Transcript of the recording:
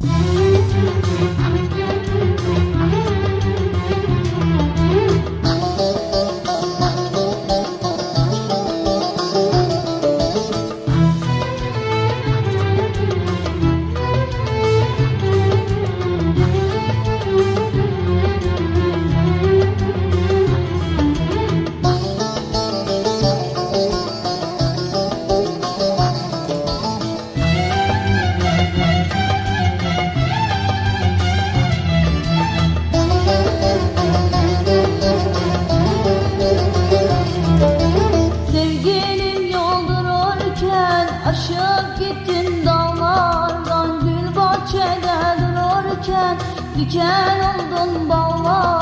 Sevgilim diken oldun bağlara